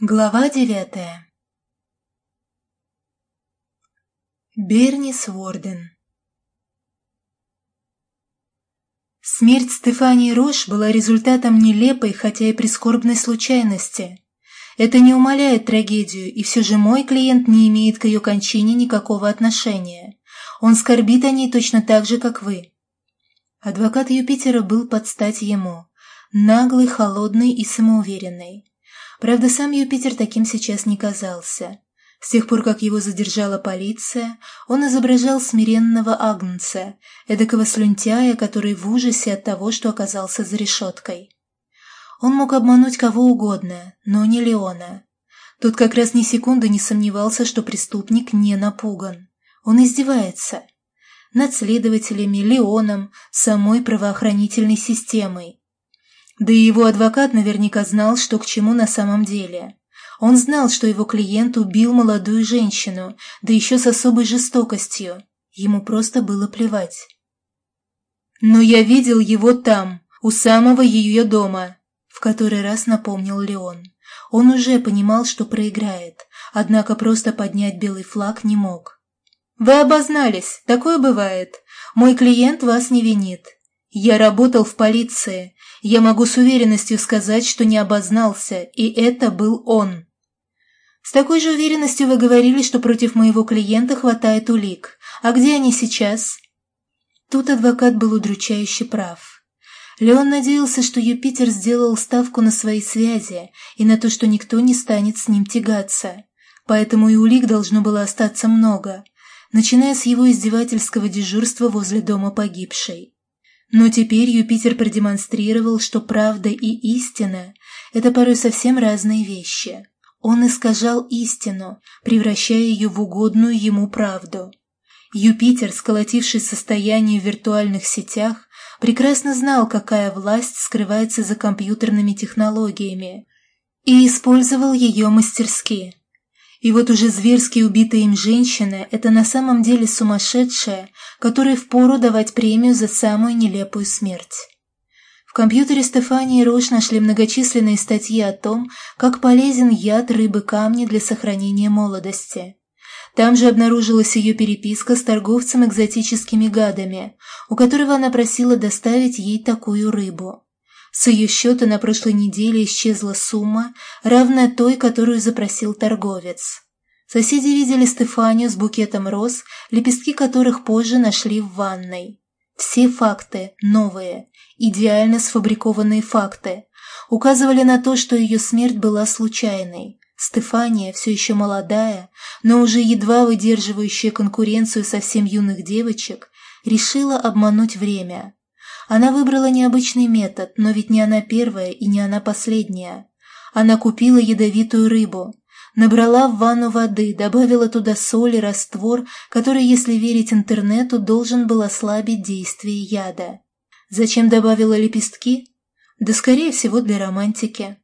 Глава девятая Бернис Ворден Смерть Стефании Рош была результатом нелепой, хотя и прискорбной случайности. Это не умаляет трагедию, и все же мой клиент не имеет к ее кончине никакого отношения. Он скорбит о ней точно так же, как вы. Адвокат Юпитера был под стать ему. Наглый, холодный и самоуверенный. Правда, сам Юпитер таким сейчас не казался. С тех пор, как его задержала полиция, он изображал смиренного агнца, эдакого слюнтяя, который в ужасе от того, что оказался за решеткой. Он мог обмануть кого угодно, но не Леона. Тот как раз ни секунды не сомневался, что преступник не напуган. Он издевается. Над следователями, Леоном, самой правоохранительной системой. Да и его адвокат наверняка знал, что к чему на самом деле. Он знал, что его клиент убил молодую женщину, да еще с особой жестокостью. Ему просто было плевать. «Но я видел его там, у самого ее дома», — в который раз напомнил Леон. Он уже понимал, что проиграет, однако просто поднять белый флаг не мог. «Вы обознались, такое бывает. Мой клиент вас не винит. Я работал в полиции, я могу с уверенностью сказать, что не обознался, и это был он. С такой же уверенностью вы говорили, что против моего клиента хватает улик. А где они сейчас? Тут адвокат был удручающе прав. Леон надеялся, что Юпитер сделал ставку на свои связи и на то, что никто не станет с ним тягаться. Поэтому и улик должно было остаться много, начиная с его издевательского дежурства возле дома погибшей. Но теперь Юпитер продемонстрировал, что правда и истина – это порой совсем разные вещи. Он искажал истину, превращая ее в угодную ему правду. Юпитер, сколотивший состояние в виртуальных сетях, прекрасно знал, какая власть скрывается за компьютерными технологиями, и использовал ее мастерски. И вот уже зверски убитая им женщина – это на самом деле сумасшедшая, которой впору давать премию за самую нелепую смерть. В компьютере Стефании Рош нашли многочисленные статьи о том, как полезен яд рыбы-камни для сохранения молодости. Там же обнаружилась ее переписка с торговцем экзотическими гадами, у которого она просила доставить ей такую рыбу. С ее счета на прошлой неделе исчезла сумма, равная той, которую запросил торговец. Соседи видели Стефанию с букетом роз, лепестки которых позже нашли в ванной. Все факты новые, идеально сфабрикованные факты, указывали на то, что ее смерть была случайной. Стефания, все еще молодая, но уже едва выдерживающая конкуренцию совсем юных девочек, решила обмануть время – она выбрала необычный метод, но ведь не она первая и не она последняя. Она купила ядовитую рыбу, набрала в ванну воды, добавила туда соль и раствор, который, если верить интернету, должен был ослабить действие яда. Зачем добавила лепестки? Да, скорее всего, для романтики.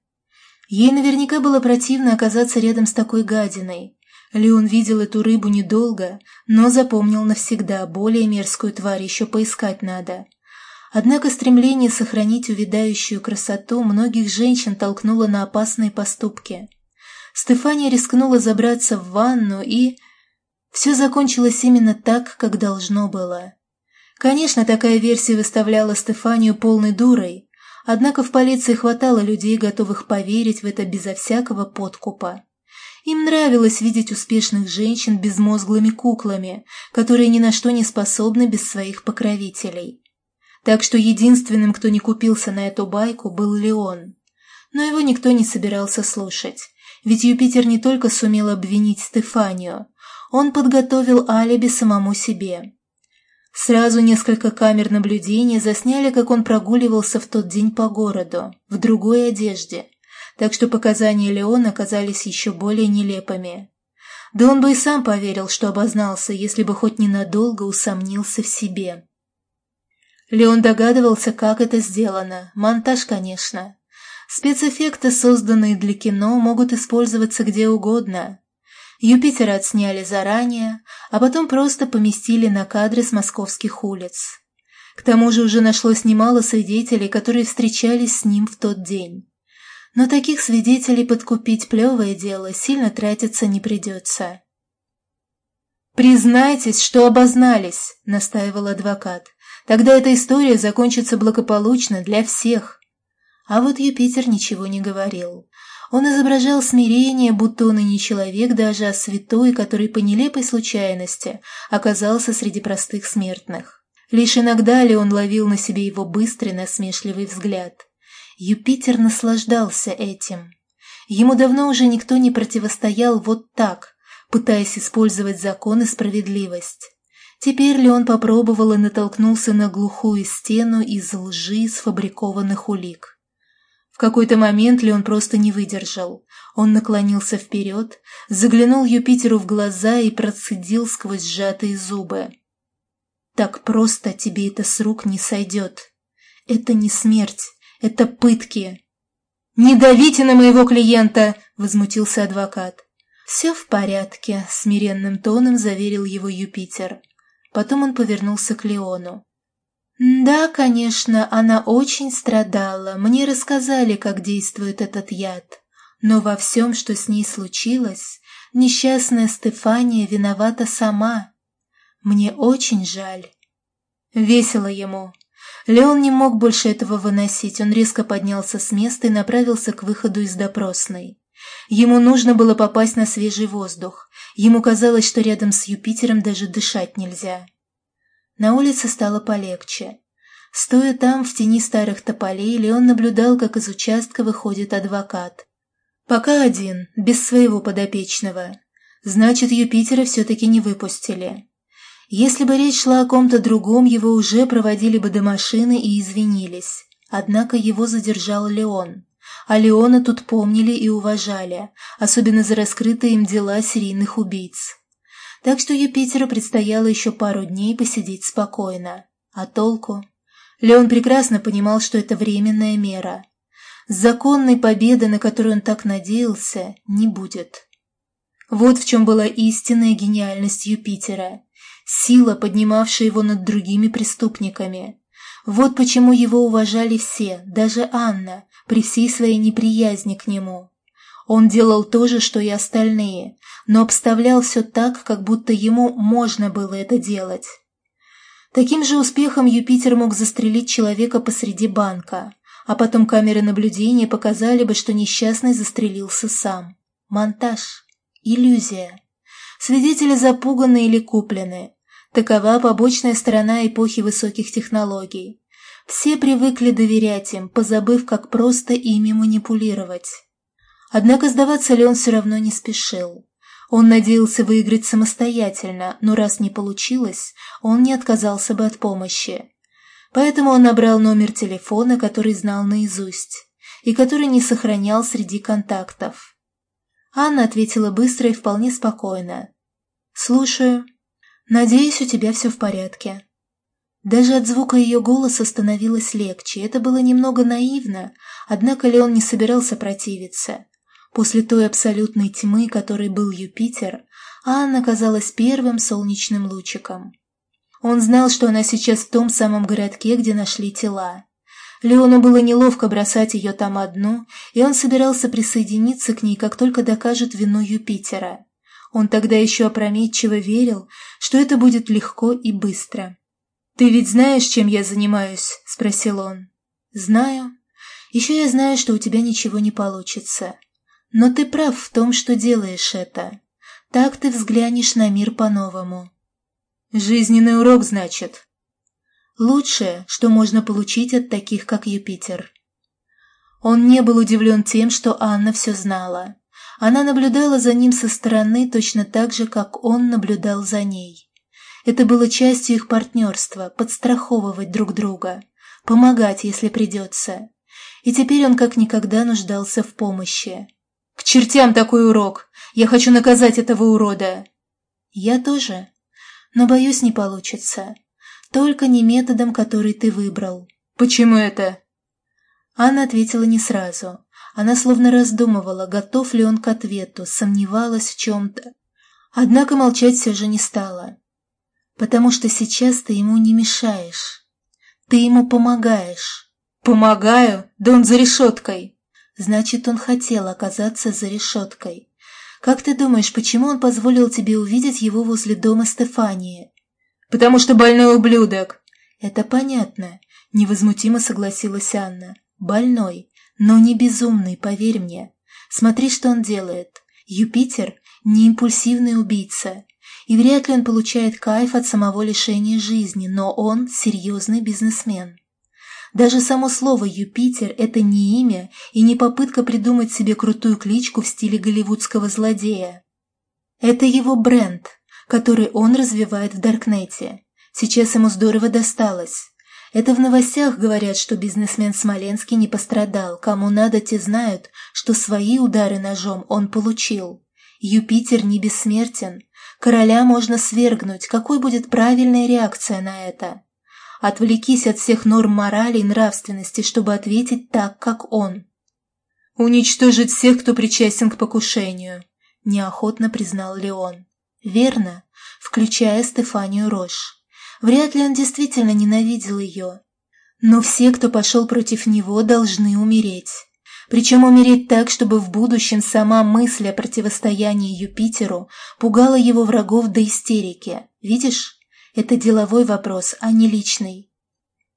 Ей наверняка было противно оказаться рядом с такой гадиной. Леон видел эту рыбу недолго, но запомнил навсегда, более мерзкую тварь еще поискать надо. Однако стремление сохранить увядающую красоту многих женщин толкнуло на опасные поступки. Стефания рискнула забраться в ванну, и... Все закончилось именно так, как должно было. Конечно, такая версия выставляла Стефанию полной дурой, однако в полиции хватало людей, готовых поверить в это безо всякого подкупа. Им нравилось видеть успешных женщин безмозглыми куклами, которые ни на что не способны без своих покровителей. Так что единственным, кто не купился на эту байку, был Леон. Но его никто не собирался слушать, ведь Юпитер не только сумел обвинить Стефанию, он подготовил алиби самому себе. Сразу несколько камер наблюдения засняли, как он прогуливался в тот день по городу, в другой одежде, так что показания Леона оказались еще более нелепыми. Да он бы и сам поверил, что обознался, если бы хоть ненадолго усомнился в себе. Леон догадывался, как это сделано. Монтаж, конечно. Спецэффекты, созданные для кино, могут использоваться где угодно. Юпитера отсняли заранее, а потом просто поместили на кадры с московских улиц. К тому же уже нашлось немало свидетелей, которые встречались с ним в тот день. Но таких свидетелей подкупить плевое дело, сильно тратиться не придется. «Признайтесь, что обознались», — настаивал адвокат. «Тогда эта история закончится благополучно для всех». А вот Юпитер ничего не говорил. Он изображал смирение, будто он и не человек даже, а святой, который по нелепой случайности оказался среди простых смертных. Лишь иногда ли он ловил на себе его быстрый насмешливый взгляд. Юпитер наслаждался этим. Ему давно уже никто не противостоял вот так, пытаясь использовать закон и справедливость. Теперь ли он попробовал и натолкнулся на глухую стену из лжи сфабрикованных улик? В какой-то момент ли он просто не выдержал? Он наклонился вперед, заглянул Юпитеру в глаза и процедил сквозь сжатые зубы. «Так просто тебе это с рук не сойдет. Это не смерть, это пытки». «Не давите на моего клиента!» — возмутился адвокат. «Все в порядке», — смиренным тоном заверил его Юпитер. Потом он повернулся к Леону. «Да, конечно, она очень страдала. Мне рассказали, как действует этот яд. Но во всем, что с ней случилось, несчастная Стефания виновата сама. Мне очень жаль». Весело ему. Леон не мог больше этого выносить. Он резко поднялся с места и направился к выходу из допросной. Ему нужно было попасть на свежий воздух. Ему казалось, что рядом с Юпитером даже дышать нельзя. На улице стало полегче. Стоя там, в тени старых тополей, Леон наблюдал, как из участка выходит адвокат. Пока один, без своего подопечного. Значит, Юпитера все-таки не выпустили. Если бы речь шла о ком-то другом, его уже проводили бы до машины и извинились. Однако его задержал Леон. А Леона тут помнили и уважали, особенно за раскрытые им дела серийных убийц. Так что Юпитеру предстояло еще пару дней посидеть спокойно. А толку? Леон прекрасно понимал, что это временная мера. Законной победы, на которую он так надеялся, не будет. Вот в чем была истинная гениальность Юпитера. Сила, поднимавшая его над другими преступниками. Вот почему его уважали все, даже Анна, при всей своей неприязни к нему. Он делал то же, что и остальные, но обставлял все так, как будто ему можно было это делать. Таким же успехом Юпитер мог застрелить человека посреди банка, а потом камеры наблюдения показали бы, что несчастный застрелился сам. Монтаж. Иллюзия. Свидетели запуганы или куплены. Такова побочная сторона эпохи высоких технологий. Все привыкли доверять им, позабыв, как просто ими манипулировать. Однако сдаваться Леон все равно не спешил. Он надеялся выиграть самостоятельно, но раз не получилось, он не отказался бы от помощи. Поэтому он набрал номер телефона, который знал наизусть, и который не сохранял среди контактов. Анна ответила быстро и вполне спокойно. «Слушаю. Надеюсь, у тебя все в порядке». Даже от звука ее голоса становилось легче. Это было немного наивно, однако Леон не собирался противиться. После той абсолютной тьмы, которой был Юпитер, Анна казалась первым солнечным лучиком. Он знал, что она сейчас в том самом городке, где нашли тела. Леону было неловко бросать ее там одну, и он собирался присоединиться к ней, как только докажет вину Юпитера. Он тогда еще опрометчиво верил, что это будет легко и быстро. «Ты ведь знаешь, чем я занимаюсь?» – спросил он. «Знаю. Еще я знаю, что у тебя ничего не получится. Но ты прав в том, что делаешь это. Так ты взглянешь на мир по-новому. Жизненный урок, значит. Лучшее, что можно получить от таких, как Юпитер. Он не был удивлен тем, что Анна все знала. Она наблюдала за ним со стороны точно так же, как он наблюдал за ней. Это было частью их партнерства – подстраховывать друг друга, помогать, если придется. И теперь он как никогда нуждался в помощи. «К чертям такой урок! Я хочу наказать этого урода!» «Я тоже. Но, боюсь, не получится. Только не методом, который ты выбрал». «Почему это?» Анна ответила не сразу. Она словно раздумывала, готов ли он к ответу, сомневалась в чем-то. Однако молчать все же не стала. «Потому что сейчас ты ему не мешаешь. Ты ему помогаешь». «Помогаю? Да он за решеткой!» Значит, он хотел оказаться за решеткой. Как ты думаешь, почему он позволил тебе увидеть его возле дома Стефании? Потому что больной ублюдок. Это понятно, невозмутимо согласилась Анна. Больной, но не безумный, поверь мне. Смотри, что он делает. Юпитер – не импульсивный убийца. И вряд ли он получает кайф от самого лишения жизни, но он серьезный бизнесмен. Даже само слово «Юпитер» — это не имя и не попытка придумать себе крутую кличку в стиле голливудского злодея. Это его бренд, который он развивает в Даркнете. Сейчас ему здорово досталось. Это в новостях говорят, что бизнесмен Смоленский не пострадал. Кому надо, те знают, что свои удары ножом он получил. Юпитер не бессмертен. Короля можно свергнуть. Какой будет правильная реакция на это? Отвлекись от всех норм морали и нравственности, чтобы ответить так, как он. «Уничтожить всех, кто причастен к покушению», – неохотно признал Леон. «Верно, включая Стефанию Рош. Вряд ли он действительно ненавидел ее. Но все, кто пошел против него, должны умереть. Причем умереть так, чтобы в будущем сама мысль о противостоянии Юпитеру пугала его врагов до истерики. Видишь? Это деловой вопрос, а не личный.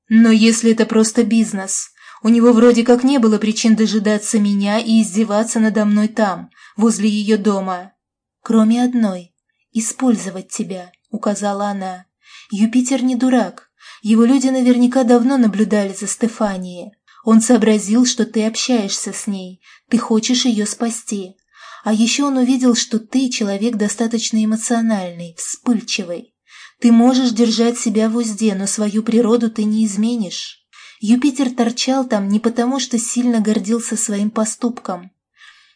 Но если это просто бизнес, у него вроде как не было причин дожидаться меня и издеваться надо мной там, возле ее дома. Кроме одной – использовать тебя, указала она. Юпитер не дурак. Его люди наверняка давно наблюдали за Стефанией. Он сообразил, что ты общаешься с ней, ты хочешь ее спасти. А еще он увидел, что ты человек достаточно эмоциональный, вспыльчивый. Ты можешь держать себя в узде, но свою природу ты не изменишь. Юпитер торчал там не потому, что сильно гордился своим поступком.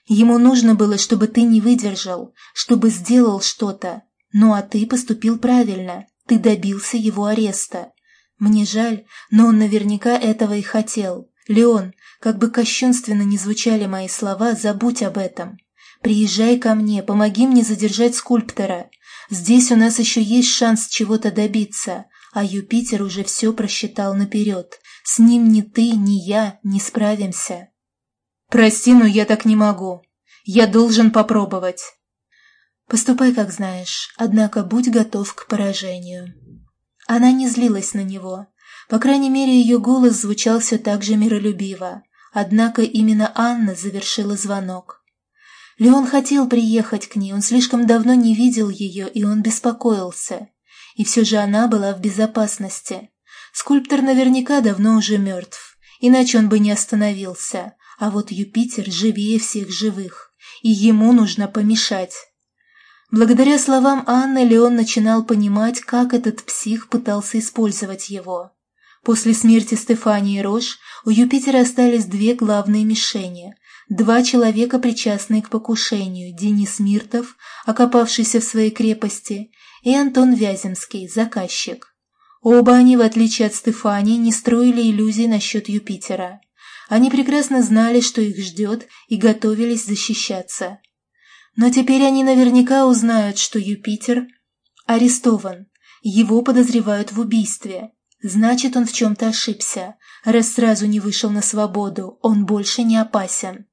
Ему нужно было, чтобы ты не выдержал, чтобы сделал что-то. Ну а ты поступил правильно, ты добился его ареста. Мне жаль, но он наверняка этого и хотел. Леон, как бы кощунственно ни звучали мои слова, забудь об этом. Приезжай ко мне, помоги мне задержать скульптора. Здесь у нас еще есть шанс чего-то добиться, а Юпитер уже все просчитал наперед. С ним ни ты, ни я не справимся. Прости, но я так не могу. Я должен попробовать. Поступай, как знаешь, однако будь готов к поражению. Она не злилась на него. По крайней мере, ее голос звучал все так же миролюбиво. Однако именно Анна завершила звонок. Леон хотел приехать к ней, он слишком давно не видел ее, и он беспокоился. И все же она была в безопасности. Скульптор наверняка давно уже мертв, иначе он бы не остановился. А вот Юпитер живее всех живых, и ему нужно помешать. Благодаря словам Анны Леон начинал понимать, как этот псих пытался использовать его. После смерти Стефании Рош у Юпитера остались две главные мишени Два человека, причастные к покушению, Денис Миртов, окопавшийся в своей крепости, и Антон Вяземский, заказчик. Оба они, в отличие от Стефании, не строили иллюзий насчет Юпитера. Они прекрасно знали, что их ждет, и готовились защищаться. Но теперь они наверняка узнают, что Юпитер арестован, его подозревают в убийстве. Значит, он в чем-то ошибся, раз сразу не вышел на свободу, он больше не опасен.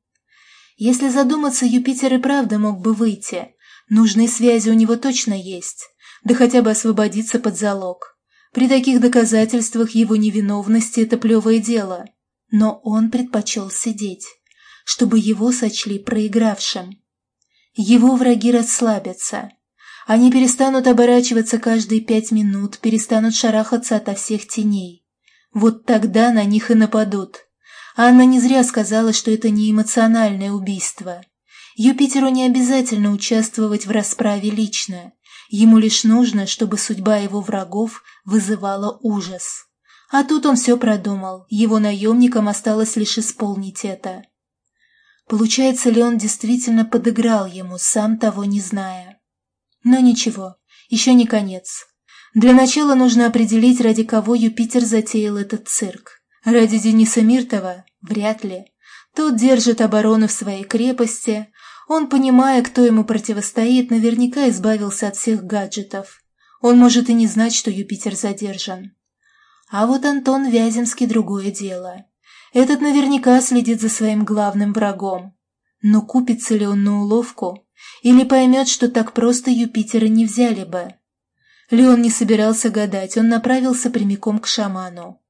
Если задуматься, Юпитер и правда мог бы выйти. Нужные связи у него точно есть. Да хотя бы освободиться под залог. При таких доказательствах его невиновности это плевое дело. Но он предпочел сидеть, чтобы его сочли проигравшим. Его враги расслабятся. Они перестанут оборачиваться каждые пять минут, перестанут шарахаться ото всех теней. Вот тогда на них и нападут. Анна не зря сказала, что это не эмоциональное убийство. Юпитеру не обязательно участвовать в расправе лично. Ему лишь нужно, чтобы судьба его врагов вызывала ужас. А тут он все продумал, его наемникам осталось лишь исполнить это. Получается ли он действительно подыграл ему, сам того не зная? Но ничего, еще не конец. Для начала нужно определить, ради кого Юпитер затеял этот цирк. Ради Дениса Миртова вряд ли. Тот держит оборону в своей крепости. Он, понимая, кто ему противостоит, наверняка избавился от всех гаджетов. Он может и не знать, что Юпитер задержан. А вот Антон Вяземский другое дело. Этот наверняка следит за своим главным врагом. Но купится ли он на уловку? Или поймет, что так просто Юпитера не взяли бы? Леон не собирался гадать, он направился прямиком к шаману.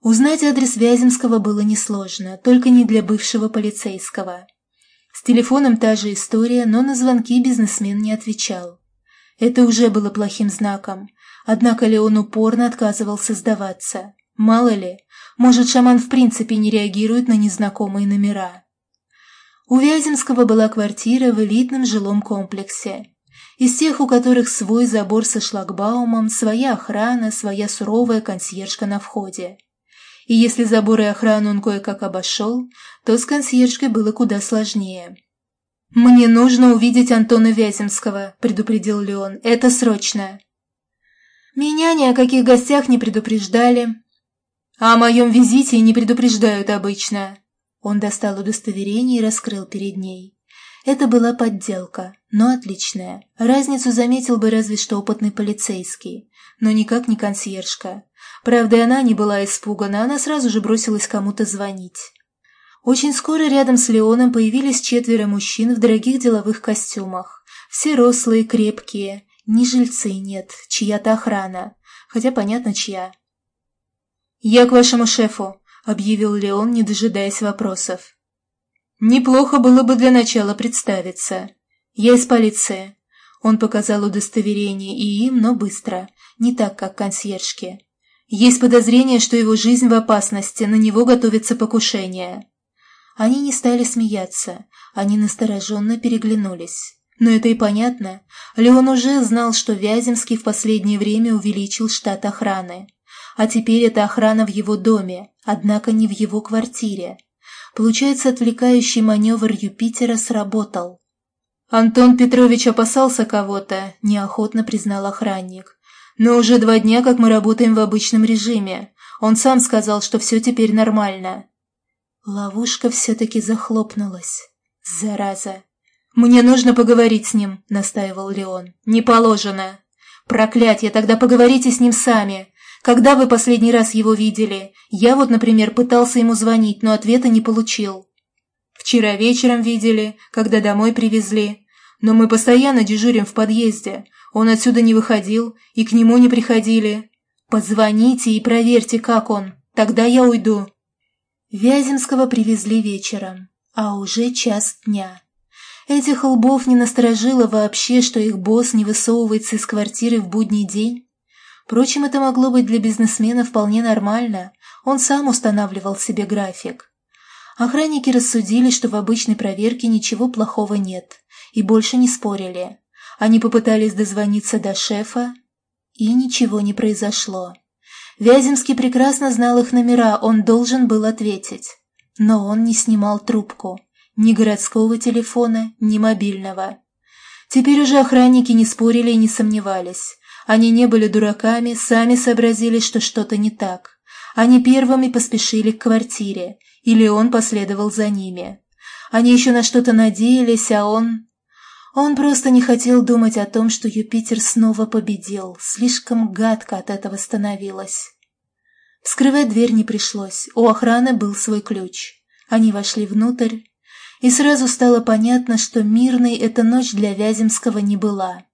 Узнать адрес Вяземского было несложно, только не для бывшего полицейского. С телефоном та же история, но на звонки бизнесмен не отвечал. Это уже было плохим знаком, однако Леон упорно отказывался сдаваться. Мало ли, может, шаман в принципе не реагирует на незнакомые номера. У Вяземского была квартира в элитном жилом комплексе. Из тех, у которых свой забор со шлагбаумом, своя охрана, своя суровая консьержка на входе. И если забор и охрану он кое-как обошел, то с консьержкой было куда сложнее. «Мне нужно увидеть Антона Вяземского», — предупредил Леон. «Это срочно». «Меня ни о каких гостях не предупреждали». «А о моем визите не предупреждают обычно». Он достал удостоверение и раскрыл перед ней. Это была подделка, но отличная. Разницу заметил бы разве что опытный полицейский, но никак не консьержка. Правда, она не была испугана, она сразу же бросилась кому-то звонить. Очень скоро рядом с Леоном появились четверо мужчин в дорогих деловых костюмах. Все рослые, крепкие. Ни жильцы нет, чья-то охрана. Хотя понятно, чья. «Я к вашему шефу», — объявил Леон, не дожидаясь вопросов. «Неплохо было бы для начала представиться. Я из полиции». Он показал удостоверение и им, но быстро, не так, как консьержке. Есть подозрение, что его жизнь в опасности, на него готовится покушение. Они не стали смеяться, они настороженно переглянулись. Но это и понятно. Леон уже знал, что Вяземский в последнее время увеличил штат охраны. А теперь это охрана в его доме, однако не в его квартире. Получается, отвлекающий маневр Юпитера сработал. «Антон Петрович опасался кого-то», – неохотно признал охранник. «Но уже два дня, как мы работаем в обычном режиме. Он сам сказал, что все теперь нормально. Ловушка все-таки захлопнулась. Зараза. «Мне нужно поговорить с ним», — настаивал Леон. «Не положено». «Проклятье, тогда поговорите с ним сами. Когда вы последний раз его видели? Я вот, например, пытался ему звонить, но ответа не получил». «Вчера вечером видели, когда домой привезли. Но мы постоянно дежурим в подъезде. Он отсюда не выходил, и к нему не приходили. Позвоните и проверьте, как он. Тогда я уйду». Вяземского привезли вечером, а уже час дня. Этих лбов не насторожило вообще, что их босс не высовывается из квартиры в будний день. Впрочем, это могло быть для бизнесмена вполне нормально, он сам устанавливал себе график. Охранники рассудили, что в обычной проверке ничего плохого нет, и больше не спорили. Они попытались дозвониться до шефа, и ничего не произошло. Вяземский прекрасно знал их номера, он должен был ответить. Но он не снимал трубку. Ни городского телефона, ни мобильного. Теперь уже охранники не спорили и не сомневались. Они не были дураками, сами сообразили, что что-то не так. Они первыми поспешили к квартире, или он последовал за ними. Они еще на что-то надеялись, а он... Он просто не хотел думать о том, что Юпитер снова победил, слишком гадко от этого становилось. Вскрывать дверь не пришлось, у охраны был свой ключ. Они вошли внутрь, и сразу стало понятно, что мирной эта ночь для Вяземского не была.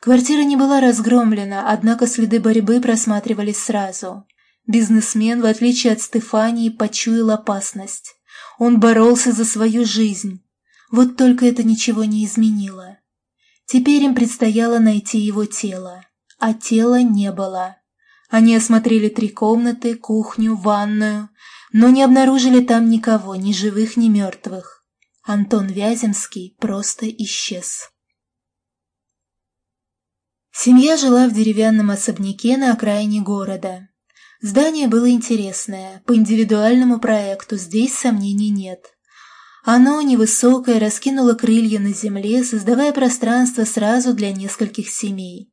Квартира не была разгромлена, однако следы борьбы просматривались сразу. Бизнесмен, в отличие от Стефании, почуял опасность. Он боролся за свою жизнь, вот только это ничего не изменило. Теперь им предстояло найти его тело, а тела не было. Они осмотрели три комнаты, кухню, ванную, но не обнаружили там никого, ни живых, ни мертвых. Антон Вяземский просто исчез. Семья жила в деревянном особняке на окраине города. Здание было интересное, по индивидуальному проекту здесь сомнений нет. Оно, невысокое, раскинуло крылья на земле, создавая пространство сразу для нескольких семей.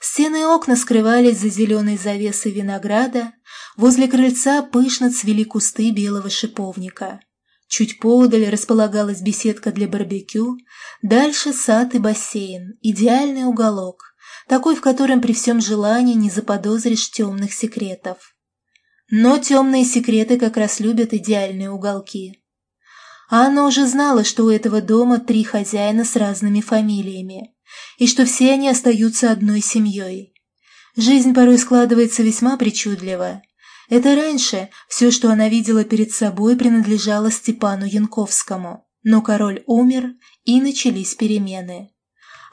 Стены и окна скрывались за зеленой завесой винограда, возле крыльца пышно цвели кусты белого шиповника. Чуть подаль располагалась беседка для барбекю, дальше сад и бассейн, идеальный уголок, такой, в котором при всем желании не заподозришь темных секретов. Но темные секреты как раз любят идеальные уголки. Анна уже знала, что у этого дома три хозяина с разными фамилиями, и что все они остаются одной семьей. Жизнь порой складывается весьма причудливо. Это раньше все, что она видела перед собой, принадлежало Степану Янковскому. Но король умер, и начались перемены.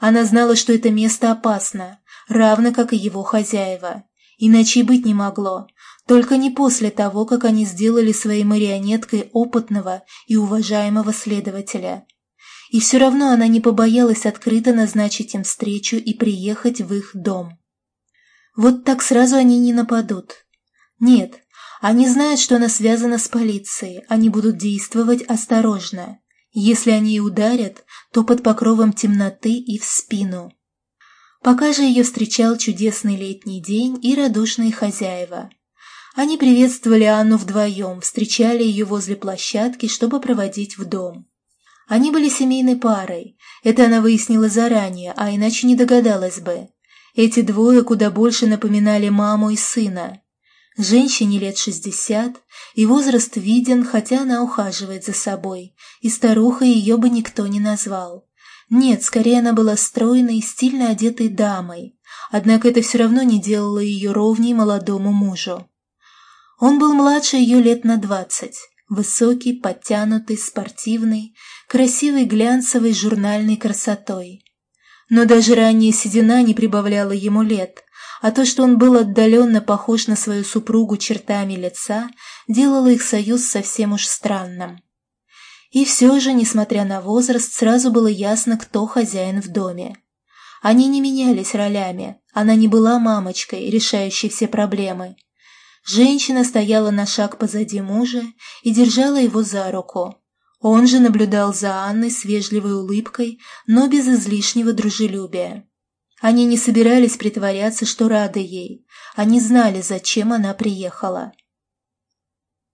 Она знала, что это место опасно, равно как и его хозяева. Иначе и быть не могло, только не после того, как они сделали своей марионеткой опытного и уважаемого следователя. И все равно она не побоялась открыто назначить им встречу и приехать в их дом. Вот так сразу они не нападут. Нет, они знают, что она связана с полицией, они будут действовать осторожно. Если они и ударят, то под покровом темноты и в спину. Пока же ее встречал чудесный летний день и радушные хозяева. Они приветствовали Анну вдвоем, встречали ее возле площадки, чтобы проводить в дом. Они были семейной парой, это она выяснила заранее, а иначе не догадалась бы. Эти двое куда больше напоминали маму и сына. Женщине лет шестьдесят, и возраст виден, хотя она ухаживает за собой, и старухой ее бы никто не назвал. Нет, скорее она была стройной и стильно одетой дамой, однако это все равно не делало ее ровней молодому мужу. Он был младше ее лет на двадцать, высокий, подтянутый, спортивный, красивый глянцевой журнальной красотой. Но даже ранняя седина не прибавляла ему лет, а то, что он был отдаленно похож на свою супругу чертами лица, делало их союз совсем уж странным. И все же, несмотря на возраст, сразу было ясно, кто хозяин в доме. Они не менялись ролями, она не была мамочкой, решающей все проблемы. Женщина стояла на шаг позади мужа и держала его за руку. Он же наблюдал за Анной с вежливой улыбкой, но без излишнего дружелюбия. Они не собирались притворяться, что рады ей. Они знали, зачем она приехала.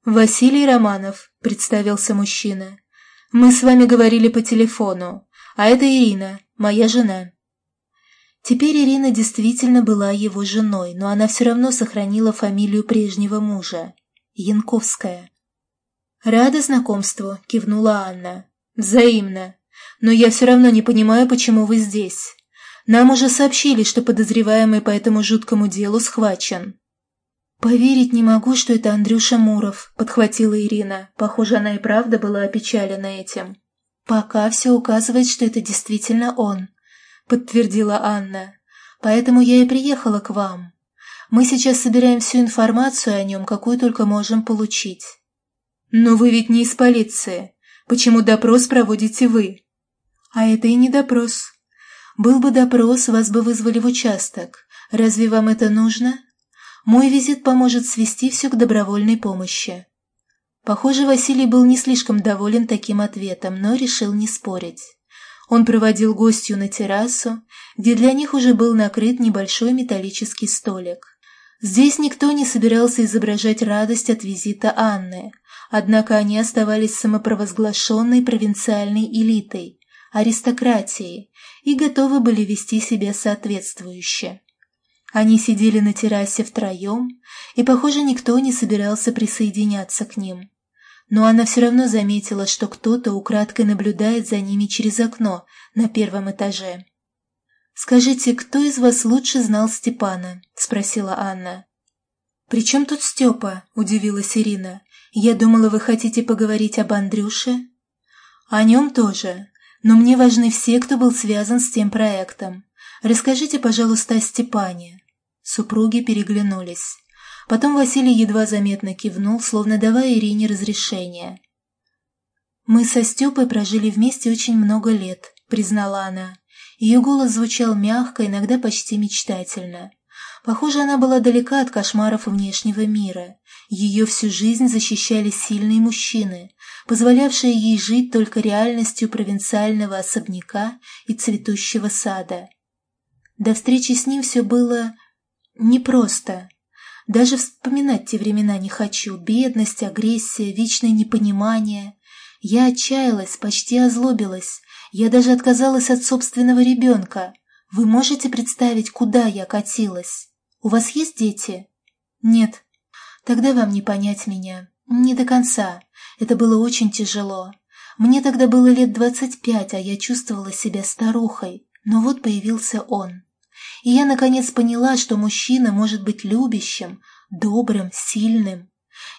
«Василий Романов», — представился мужчина. «Мы с вами говорили по телефону, а это Ирина, моя жена». Теперь Ирина действительно была его женой, но она все равно сохранила фамилию прежнего мужа – Янковская. «Рада знакомству», – кивнула Анна. «Взаимно. Но я все равно не понимаю, почему вы здесь. Нам уже сообщили, что подозреваемый по этому жуткому делу схвачен». «Поверить не могу, что это Андрюша Муров», – подхватила Ирина. Похоже, она и правда была опечалена этим. «Пока все указывает, что это действительно он», – подтвердила Анна. «Поэтому я и приехала к вам. Мы сейчас собираем всю информацию о нем, какую только можем получить». «Но вы ведь не из полиции. Почему допрос проводите вы?» «А это и не допрос. Был бы допрос, вас бы вызвали в участок. Разве вам это нужно? Мой визит поможет свести все к добровольной помощи». Похоже, Василий был не слишком доволен таким ответом, но решил не спорить. Он проводил гостью на террасу, где для них уже был накрыт небольшой металлический столик. Здесь никто не собирался изображать радость от визита Анны, однако они оставались самопровозглашенной провинциальной элитой, аристократией, и готовы были вести себя соответствующе. Они сидели на террасе втроем, и, похоже, никто не собирался присоединяться к ним но она все равно заметила, что кто-то украдкой наблюдает за ними через окно на первом этаже. «Скажите, кто из вас лучше знал Степана?» – спросила Анна. «При чем тут Степа?» – удивилась Ирина. «Я думала, вы хотите поговорить об Андрюше?» «О нем тоже. Но мне важны все, кто был связан с тем проектом. Расскажите, пожалуйста, о Степане». Супруги переглянулись. Потом Василий едва заметно кивнул, словно давая Ирине разрешение. «Мы со Степой прожили вместе очень много лет», — признала она. Ее голос звучал мягко, иногда почти мечтательно. Похоже, она была далека от кошмаров внешнего мира. Ее всю жизнь защищали сильные мужчины, позволявшие ей жить только реальностью провинциального особняка и цветущего сада. До встречи с ним все было непросто. Даже вспоминать те времена не хочу. Бедность, агрессия, вечное непонимание. Я отчаялась, почти озлобилась. Я даже отказалась от собственного ребенка. Вы можете представить, куда я катилась? У вас есть дети? Нет. Тогда вам не понять меня. Не до конца. Это было очень тяжело. Мне тогда было лет двадцать пять, а я чувствовала себя старухой. Но вот появился он. И я наконец поняла, что мужчина может быть любящим, добрым, сильным.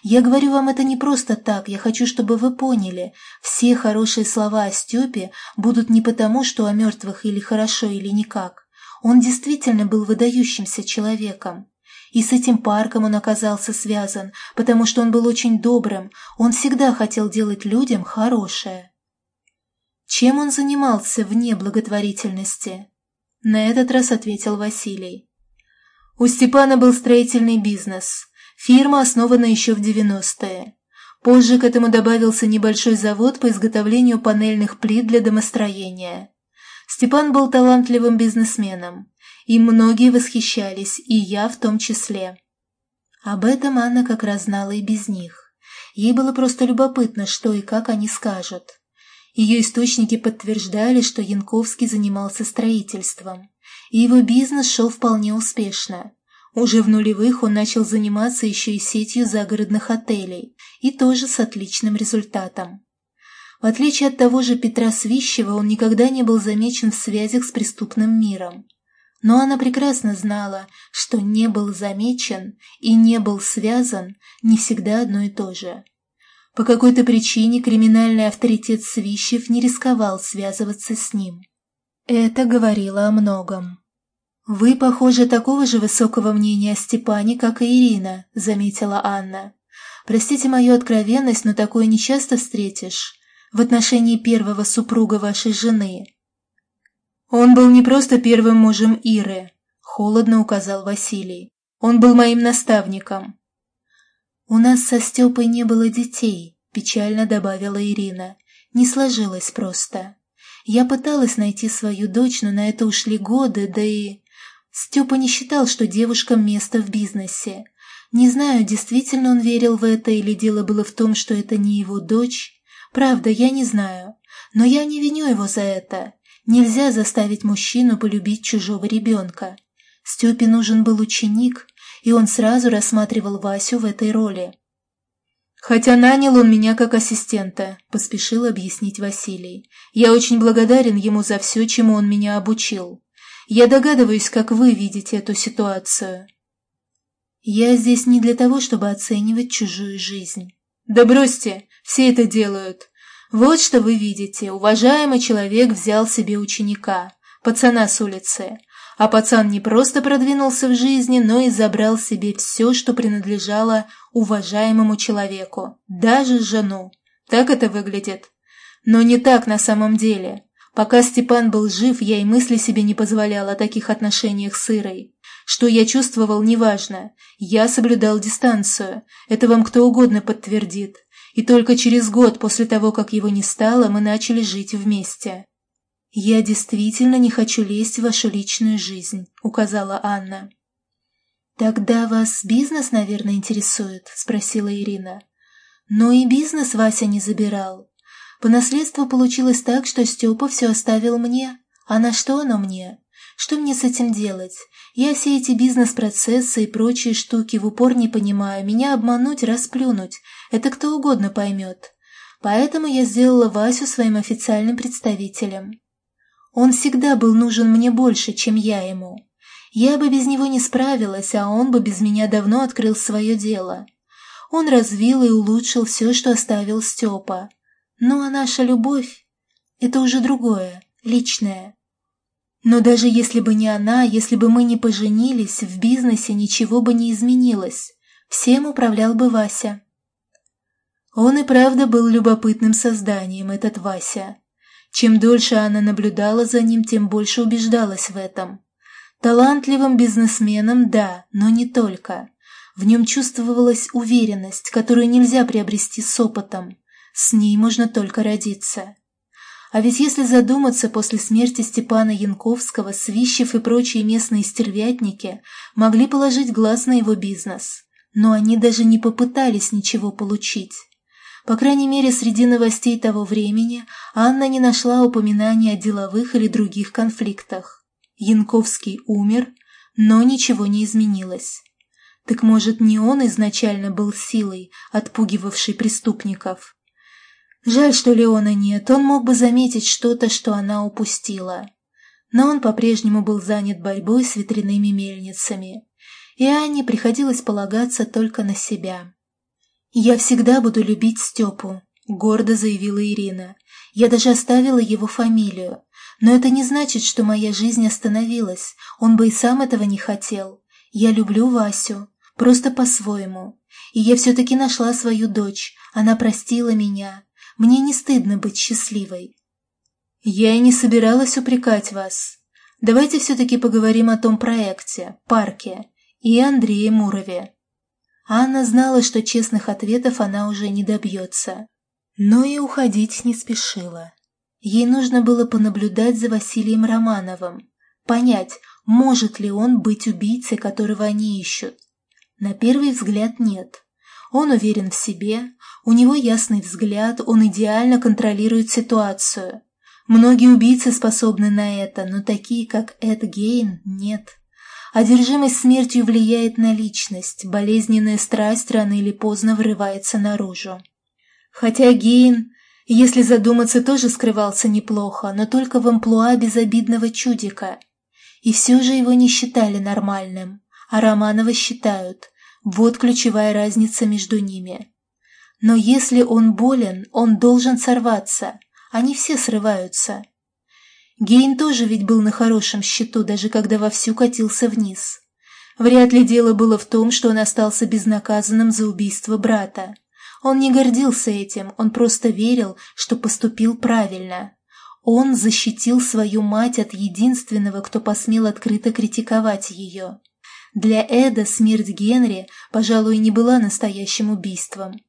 Я говорю вам это не просто так, я хочу, чтобы вы поняли. Все хорошие слова о Степе будут не потому, что о мертвых или хорошо, или никак. Он действительно был выдающимся человеком. И с этим парком он оказался связан, потому что он был очень добрым, он всегда хотел делать людям хорошее. Чем он занимался вне благотворительности? На этот раз ответил Василий. У Степана был строительный бизнес. Фирма основана еще в 90-е. Позже к этому добавился небольшой завод по изготовлению панельных плит для домостроения. Степан был талантливым бизнесменом. И многие восхищались, и я в том числе. Об этом Анна как раз знала и без них. Ей было просто любопытно, что и как они скажут. Ее источники подтверждали, что Янковский занимался строительством, и его бизнес шел вполне успешно. Уже в нулевых он начал заниматься еще и сетью загородных отелей, и тоже с отличным результатом. В отличие от того же Петра Свищева, он никогда не был замечен в связях с преступным миром. Но она прекрасно знала, что не был замечен и не был связан не всегда одно и то же. По какой-то причине криминальный авторитет Свищев не рисковал связываться с ним. Это говорило о многом. «Вы, похоже, такого же высокого мнения о Степане, как и Ирина», — заметила Анна. «Простите мою откровенность, но такое нечасто встретишь в отношении первого супруга вашей жены». «Он был не просто первым мужем Иры», — холодно указал Василий. «Он был моим наставником. «У нас со Степой не было детей», – печально добавила Ирина. «Не сложилось просто. Я пыталась найти свою дочь, но на это ушли годы, да и...» Степа не считал, что девушкам место в бизнесе. Не знаю, действительно он верил в это или дело было в том, что это не его дочь. Правда, я не знаю. Но я не виню его за это. Нельзя заставить мужчину полюбить чужого ребенка. Степе нужен был ученик, и он сразу рассматривал Васю в этой роли. «Хотя нанял он меня как ассистента», – поспешил объяснить Василий. «Я очень благодарен ему за все, чему он меня обучил. Я догадываюсь, как вы видите эту ситуацию». «Я здесь не для того, чтобы оценивать чужую жизнь». «Да бросьте, все это делают. Вот что вы видите. Уважаемый человек взял себе ученика, пацана с улицы. А пацан не просто продвинулся в жизни, но и забрал себе все, что принадлежало уважаемому человеку, даже жену. Так это выглядит. Но не так на самом деле. Пока Степан был жив, я и мысли себе не позволяла о таких отношениях с Ирой. Что я чувствовал, неважно. Я соблюдал дистанцию. Это вам кто угодно подтвердит. И только через год после того, как его не стало, мы начали жить вместе. «Я действительно не хочу лезть в вашу личную жизнь», — указала Анна. «Тогда вас бизнес, наверное, интересует?» — спросила Ирина. «Но и бизнес Вася не забирал. По наследству получилось так, что Степа все оставил мне. А на что оно мне? Что мне с этим делать? Я все эти бизнес-процессы и прочие штуки в упор не понимаю. Меня обмануть, расплюнуть. Это кто угодно поймет. Поэтому я сделала Васю своим официальным представителем. Он всегда был нужен мне больше, чем я ему. Я бы без него не справилась, а он бы без меня давно открыл свое дело. Он развил и улучшил все, что оставил Степа. Ну а наша любовь — это уже другое, личное. Но даже если бы не она, если бы мы не поженились, в бизнесе ничего бы не изменилось. Всем управлял бы Вася. Он и правда был любопытным созданием, этот Вася. Чем дольше она наблюдала за ним, тем больше убеждалась в этом. Талантливым бизнесменом – да, но не только. В нем чувствовалась уверенность, которую нельзя приобрести с опытом. С ней можно только родиться. А ведь если задуматься, после смерти Степана Янковского, Свищев и прочие местные стервятники могли положить глаз на его бизнес. Но они даже не попытались ничего получить. По крайней мере, среди новостей того времени Анна не нашла упоминания о деловых или других конфликтах. Янковский умер, но ничего не изменилось. Так может, не он изначально был силой, отпугивавшей преступников? Жаль, что Леона нет, он мог бы заметить что-то, что она упустила. Но он по-прежнему был занят борьбой с ветряными мельницами, и Анне приходилось полагаться только на себя. «Я всегда буду любить Степу», — гордо заявила Ирина. «Я даже оставила его фамилию. Но это не значит, что моя жизнь остановилась. Он бы и сам этого не хотел. Я люблю Васю, просто по-своему. И я все-таки нашла свою дочь. Она простила меня. Мне не стыдно быть счастливой. Я и не собиралась упрекать вас. Давайте все-таки поговорим о том проекте, парке и Андрее Мурове. Анна знала, что честных ответов она уже не добьется. Но и уходить не спешила. Ей нужно было понаблюдать за Василием Романовым, понять, может ли он быть убийцей, которого они ищут. На первый взгляд нет. Он уверен в себе, у него ясный взгляд, он идеально контролирует ситуацию. Многие убийцы способны на это, но такие, как Эд Гейн, нет. Одержимость смертью влияет на личность, болезненная страсть рано или поздно врывается наружу. Хотя Гейн если задуматься, тоже скрывался неплохо, но только в амплуа безобидного чудика. И все же его не считали нормальным, а Романова считают. Вот ключевая разница между ними. Но если он болен, он должен сорваться. Они все срываются. Гейн тоже ведь был на хорошем счету, даже когда вовсю катился вниз. Вряд ли дело было в том, что он остался безнаказанным за убийство брата. Он не гордился этим, он просто верил, что поступил правильно. Он защитил свою мать от единственного, кто посмел открыто критиковать ее. Для Эда смерть Генри, пожалуй, не была настоящим убийством.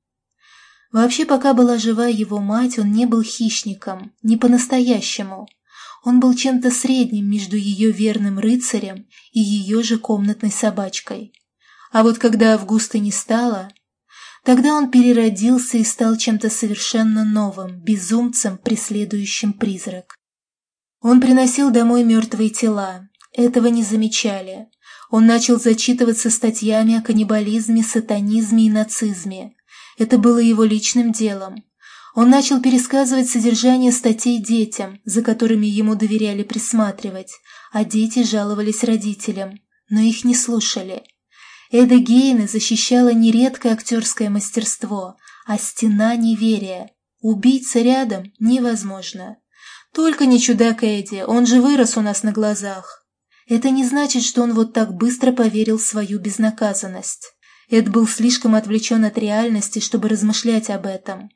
Вообще, пока была жива его мать, он не был хищником, не по-настоящему. Он был чем-то средним между ее верным рыцарем и ее же комнатной собачкой. А вот когда Августа не стало, Тогда он переродился и стал чем-то совершенно новым, безумцем, преследующим призрак. Он приносил домой мертвые тела. Этого не замечали. Он начал зачитываться статьями о каннибализме, сатанизме и нацизме. Это было его личным делом. Он начал пересказывать содержание статей детям, за которыми ему доверяли присматривать, а дети жаловались родителям, но их не слушали. Эда Гейна защищала не редкое актерское мастерство, а стена неверия. Убийца рядом невозможно. Только не чудак Эдди, он же вырос у нас на глазах. Это не значит, что он вот так быстро поверил в свою безнаказанность. Эд был слишком отвлечен от реальности, чтобы размышлять об этом.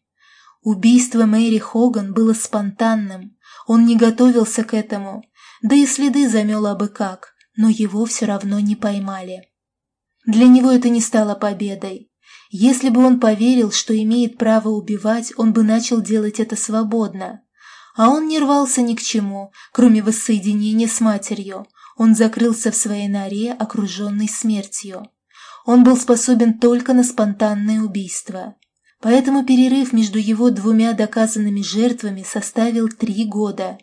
Убийство Мэри Хоган было спонтанным, он не готовился к этому, да и следы замел абы как, но его все равно не поймали. Для него это не стало победой. Если бы он поверил, что имеет право убивать, он бы начал делать это свободно. А он не рвался ни к чему, кроме воссоединения с матерью. Он закрылся в своей норе, окруженной смертью. Он был способен только на спонтанное убийство. Поэтому перерыв между его двумя доказанными жертвами составил три года.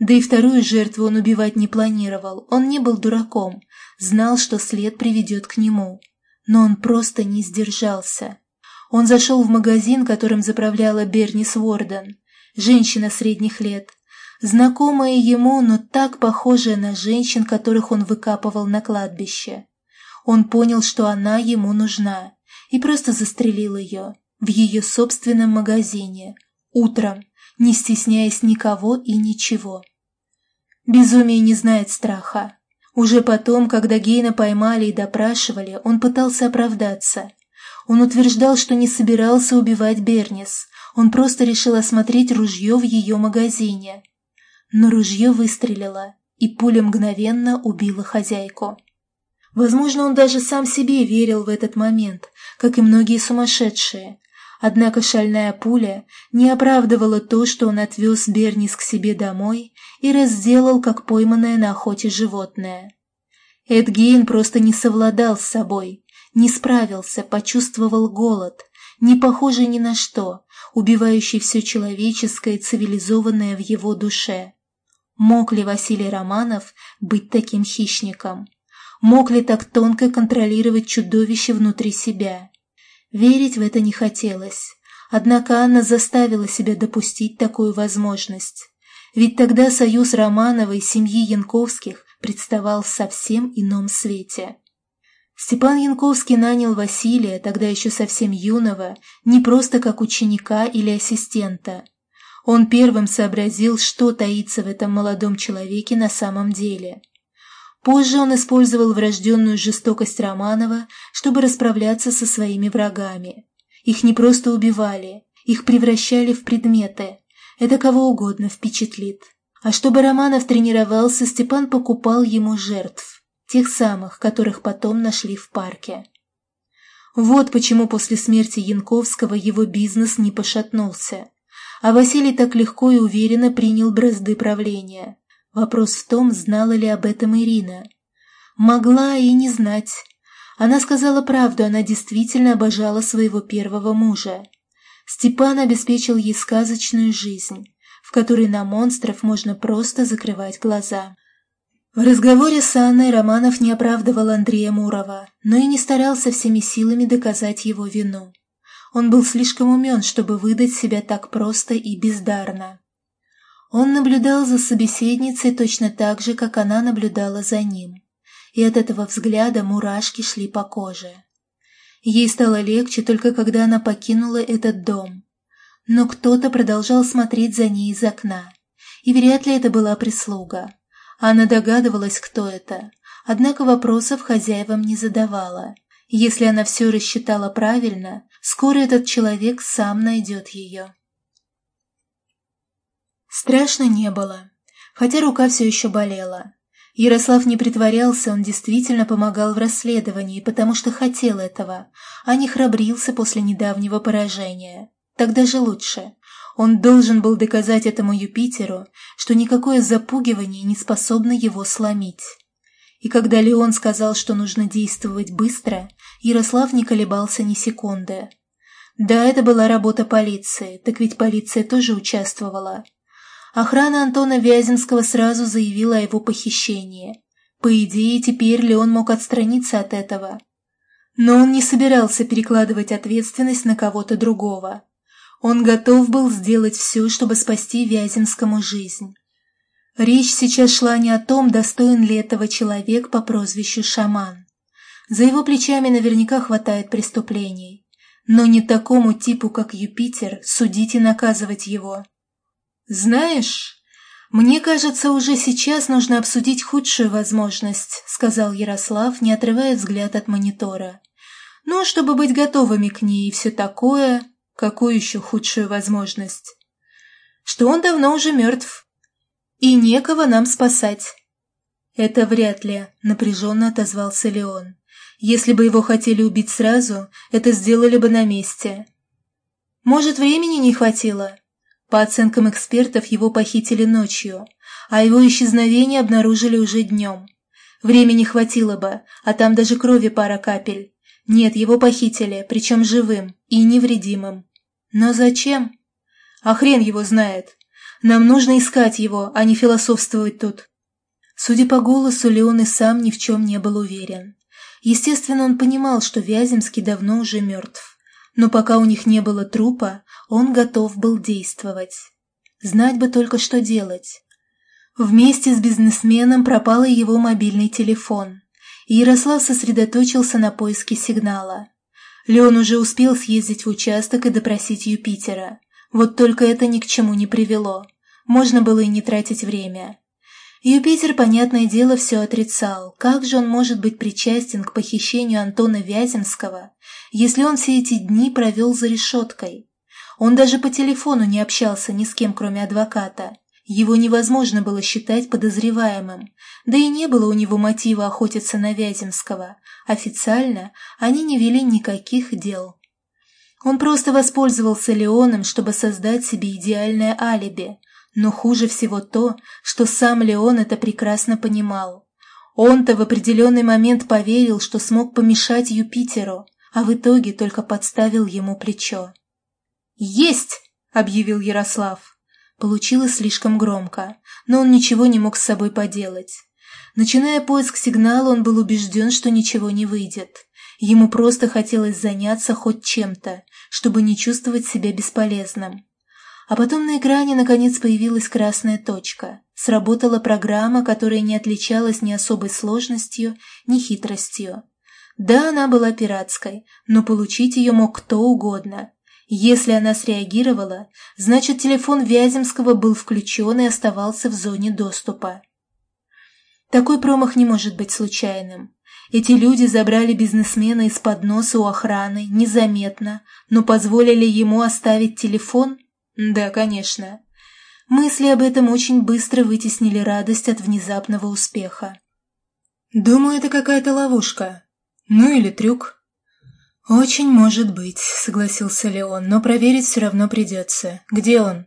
Да и вторую жертву он убивать не планировал, он не был дураком, знал, что след приведет к нему. Но он просто не сдержался. Он зашел в магазин, которым заправляла Бернис Уорден, женщина средних лет, знакомая ему, но так похожая на женщин, которых он выкапывал на кладбище. Он понял, что она ему нужна, и просто застрелил ее в ее собственном магазине, утром, не стесняясь никого и ничего. Безумие не знает страха. Уже потом, когда Гейна поймали и допрашивали, он пытался оправдаться. Он утверждал, что не собирался убивать Бернис, он просто решил осмотреть ружье в ее магазине. Но ружье выстрелило, и пуля мгновенно убила хозяйку. Возможно, он даже сам себе верил в этот момент, как и многие сумасшедшие, Однако шальная пуля не оправдывала то, что он отвез Бернис к себе домой и разделал, как пойманное на охоте животное. Эдгейн просто не совладал с собой, не справился, почувствовал голод, не похожий ни на что, убивающий все человеческое и цивилизованное в его душе. Мог ли Василий Романов быть таким хищником? Мог ли так тонко контролировать чудовище внутри себя? Верить в это не хотелось. Однако Анна заставила себя допустить такую возможность. Ведь тогда союз Романовой семьи Янковских представал в совсем ином свете. Степан Янковский нанял Василия, тогда еще совсем юного, не просто как ученика или ассистента. Он первым сообразил, что таится в этом молодом человеке на самом деле. Позже он использовал врожденную жестокость Романова, чтобы расправляться со своими врагами. Их не просто убивали, их превращали в предметы. Это кого угодно впечатлит. А чтобы Романов тренировался, Степан покупал ему жертв. Тех самых, которых потом нашли в парке. Вот почему после смерти Янковского его бизнес не пошатнулся. А Василий так легко и уверенно принял бразды правления. Вопрос в том, знала ли об этом Ирина. Могла и не знать. Она сказала правду, она действительно обожала своего первого мужа. Степан обеспечил ей сказочную жизнь, в которой на монстров можно просто закрывать глаза. В разговоре с Анной Романов не оправдывал Андрея Мурова, но и не старался всеми силами доказать его вину. Он был слишком умен, чтобы выдать себя так просто и бездарно. Он наблюдал за собеседницей точно так же, как она наблюдала за ним. И от этого взгляда мурашки шли по коже. Ей стало легче только когда она покинула этот дом. Но кто-то продолжал смотреть за ней из окна. И вряд ли это была прислуга. Она догадывалась, кто это. Однако вопросов хозяевам не задавала. Если она все рассчитала правильно, скоро этот человек сам найдет ее. Страшно не было, хотя рука все еще болела. Ярослав не притворялся, он действительно помогал в расследовании, потому что хотел этого, а не храбрился после недавнего поражения. Так даже лучше. Он должен был доказать этому Юпитеру, что никакое запугивание не способно его сломить. И когда Леон сказал, что нужно действовать быстро, Ярослав не колебался ни секунды. Да, это была работа полиции, так ведь полиция тоже участвовала. Охрана Антона Вяземского сразу заявила о его похищении. По идее, теперь Леон мог отстраниться от этого. Но он не собирался перекладывать ответственность на кого-то другого. Он готов был сделать все, чтобы спасти Вяземскому жизнь. Речь сейчас шла не о том, достоин ли этого человек по прозвищу Шаман. За его плечами наверняка хватает преступлений. Но не такому типу, как Юпитер, судить и наказывать его. «Знаешь, мне кажется, уже сейчас нужно обсудить худшую возможность», сказал Ярослав, не отрывая взгляд от монитора. «Ну, чтобы быть готовыми к ней и все такое, какую еще худшую возможность?» «Что он давно уже мертв, и некого нам спасать». «Это вряд ли», — напряженно отозвался Леон. «Если бы его хотели убить сразу, это сделали бы на месте». «Может, времени не хватило?» По оценкам экспертов, его похитили ночью, а его исчезновение обнаружили уже днем. Времени хватило бы, а там даже крови пара капель. Нет, его похитили, причем живым и невредимым. Но зачем? А хрен его знает. Нам нужно искать его, а не философствовать тут. Судя по голосу, Леон и сам ни в чем не был уверен. Естественно, он понимал, что Вяземский давно уже мертв но пока у них не было трупа, он готов был действовать. Знать бы только, что делать. Вместе с бизнесменом пропал и его мобильный телефон, и Ярослав сосредоточился на поиске сигнала. Леон уже успел съездить в участок и допросить Юпитера. Вот только это ни к чему не привело. Можно было и не тратить время. Юпитер, понятное дело, все отрицал. Как же он может быть причастен к похищению Антона Вяземского, если он все эти дни провел за решеткой? Он даже по телефону не общался ни с кем, кроме адвоката. Его невозможно было считать подозреваемым, да и не было у него мотива охотиться на Вяземского. Официально они не вели никаких дел. Он просто воспользовался Леоном, чтобы создать себе идеальное алиби, но хуже всего то, что сам Леон это прекрасно понимал. Он-то в определенный момент поверил, что смог помешать Юпитеру, а в итоге только подставил ему плечо. «Есть!» — объявил Ярослав. Получилось слишком громко, но он ничего не мог с собой поделать. Начиная поиск сигнала, он был убежден, что ничего не выйдет. Ему просто хотелось заняться хоть чем-то, чтобы не чувствовать себя бесполезным. А потом на экране наконец появилась красная точка. Сработала программа, которая не отличалась ни особой сложностью, ни хитростью. Да, она была пиратской, но получить ее мог кто угодно. Если она среагировала, значит телефон Вяземского был включен и оставался в зоне доступа. Такой промах не может быть случайным. Эти люди забрали бизнесмена из-под носа у охраны, незаметно, но позволили ему оставить телефон – да, конечно. Мысли об этом очень быстро вытеснили радость от внезапного успеха. Думаю, это какая-то ловушка. Ну или трюк. Очень может быть, согласился Леон, но проверить все равно придется. Где он?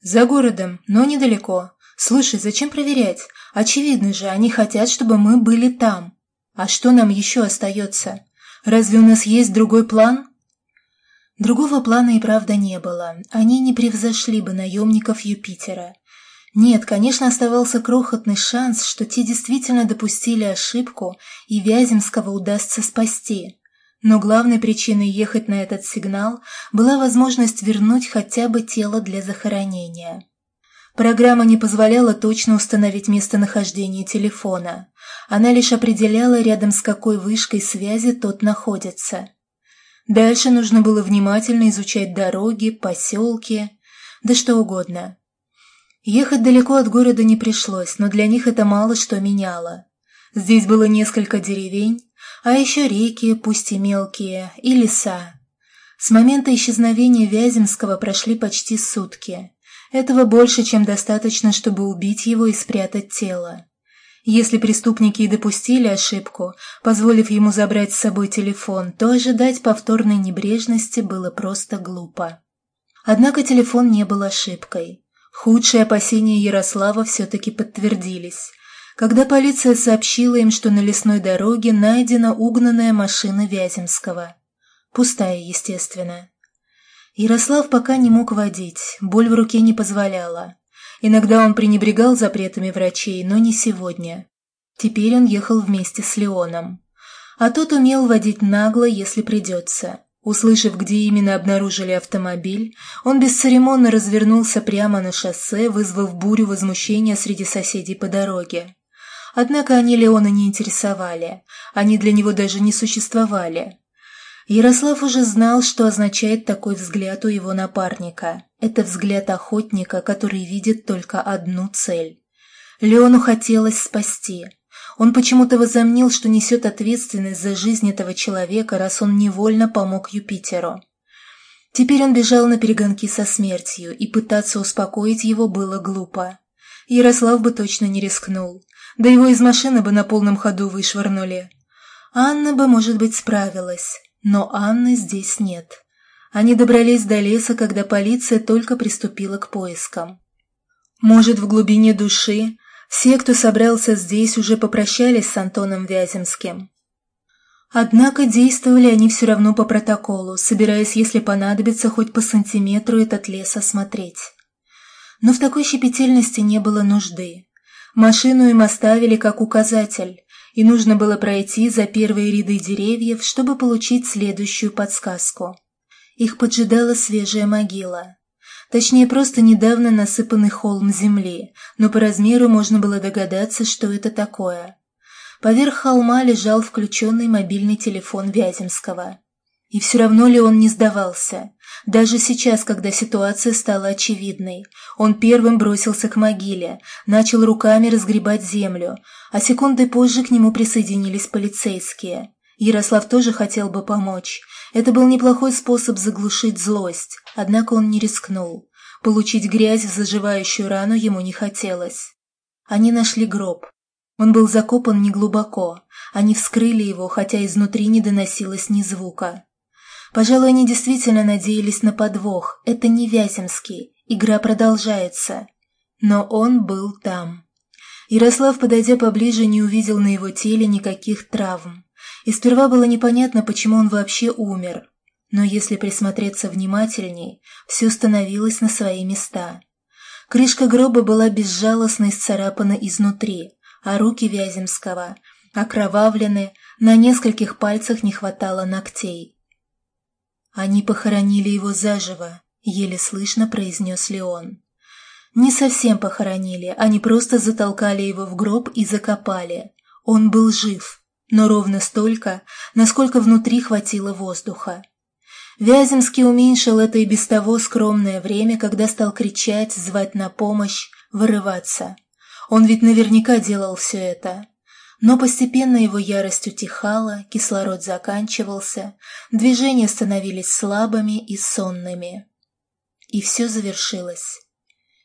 За городом, но недалеко. Слушай, зачем проверять? Очевидно же, они хотят, чтобы мы были там. А что нам еще остается? Разве у нас есть другой план? Другого плана и правда не было, они не превзошли бы наемников Юпитера. Нет, конечно, оставался крохотный шанс, что те действительно допустили ошибку и Вяземского удастся спасти. Но главной причиной ехать на этот сигнал была возможность вернуть хотя бы тело для захоронения. Программа не позволяла точно установить местонахождение телефона. Она лишь определяла, рядом с какой вышкой связи тот находится. Дальше нужно было внимательно изучать дороги, поселки, да что угодно. Ехать далеко от города не пришлось, но для них это мало что меняло. Здесь было несколько деревень, а еще реки, пусть и мелкие, и леса. С момента исчезновения Вяземского прошли почти сутки. Этого больше, чем достаточно, чтобы убить его и спрятать тело. Если преступники и допустили ошибку, позволив ему забрать с собой телефон, то ожидать повторной небрежности было просто глупо. Однако телефон не был ошибкой. Худшие опасения Ярослава все-таки подтвердились, когда полиция сообщила им, что на лесной дороге найдена угнанная машина Вяземского. Пустая, естественно. Ярослав пока не мог водить, боль в руке не позволяла. Иногда он пренебрегал запретами врачей, но не сегодня. Теперь он ехал вместе с Леоном. А тот умел водить нагло, если придется. Услышав, где именно обнаружили автомобиль, он бесцеремонно развернулся прямо на шоссе, вызвав бурю возмущения среди соседей по дороге. Однако они Леона не интересовали, они для него даже не существовали. Ярослав уже знал, что означает такой взгляд у его напарника. Это взгляд охотника, который видит только одну цель. Леону хотелось спасти. Он почему-то возомнил, что несет ответственность за жизнь этого человека, раз он невольно помог Юпитеру. Теперь он бежал на перегонки со смертью, и пытаться успокоить его было глупо. Ярослав бы точно не рискнул, да его из машины бы на полном ходу вышвырнули. Анна бы, может быть, справилась. Но Анны здесь нет. Они добрались до леса, когда полиция только приступила к поискам. Может, в глубине души все, кто собрался здесь, уже попрощались с Антоном Вяземским. Однако действовали они все равно по протоколу, собираясь, если понадобится, хоть по сантиметру этот лес осмотреть. Но в такой щепетильности не было нужды. Машину им оставили как указатель, и нужно было пройти за первые ряды деревьев, чтобы получить следующую подсказку. Их поджидала свежая могила. Точнее, просто недавно насыпанный холм земли, но по размеру можно было догадаться, что это такое. Поверх холма лежал включенный мобильный телефон Вяземского. И все равно ли он не сдавался? Даже сейчас, когда ситуация стала очевидной, он первым бросился к могиле, начал руками разгребать землю, а секунды позже к нему присоединились полицейские. Ярослав тоже хотел бы помочь. Это был неплохой способ заглушить злость, однако он не рискнул. Получить грязь в заживающую рану ему не хотелось. Они нашли гроб. Он был закопан неглубоко. Они вскрыли его, хотя изнутри не доносилось ни звука. Пожалуй, они действительно надеялись на подвох. Это не Вяземский. Игра продолжается. Но он был там. Ярослав, подойдя поближе, не увидел на его теле никаких травм. И сперва было непонятно, почему он вообще умер. Но если присмотреться внимательней, все становилось на свои места. Крышка гроба была безжалостно исцарапана изнутри, а руки Вяземского окровавлены, на нескольких пальцах не хватало ногтей. «Они похоронили его заживо», — еле слышно произнес Леон. «Не совсем похоронили, они просто затолкали его в гроб и закопали. Он был жив, но ровно столько, насколько внутри хватило воздуха. Вяземский уменьшил это и без того скромное время, когда стал кричать, звать на помощь, вырываться. Он ведь наверняка делал все это. Но постепенно его ярость утихала, кислород заканчивался, движения становились слабыми и сонными. И все завершилось.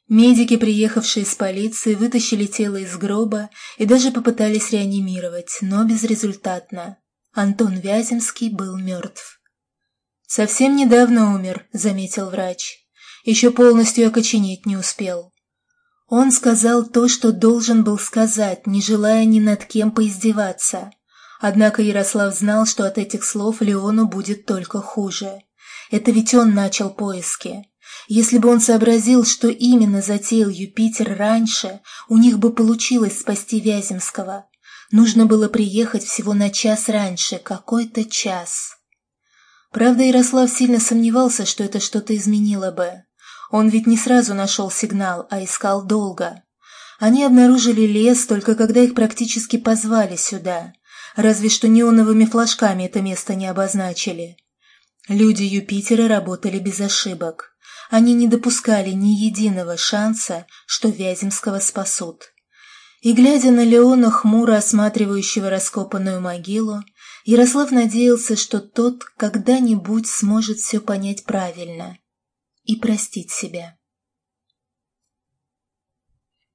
Медики, приехавшие из полиции, вытащили тело из гроба и даже попытались реанимировать, но безрезультатно. Антон Вяземский был мертв. «Совсем недавно умер», — заметил врач. «Еще полностью окоченеть не успел». Он сказал то, что должен был сказать, не желая ни над кем поиздеваться. Однако Ярослав знал, что от этих слов Леону будет только хуже. Это ведь он начал поиски. Если бы он сообразил, что именно затеял Юпитер раньше, у них бы получилось спасти Вяземского. Нужно было приехать всего на час раньше, какой-то час. Правда, Ярослав сильно сомневался, что это что-то изменило бы. Он ведь не сразу нашел сигнал, а искал долго. Они обнаружили лес только когда их практически позвали сюда. Разве что неоновыми флажками это место не обозначили. Люди Юпитера работали без ошибок. Они не допускали ни единого шанса, что Вяземского спасут. И, глядя на Леона, хмуро осматривающего раскопанную могилу, Ярослав надеялся, что тот когда-нибудь сможет все понять правильно – и простить себя.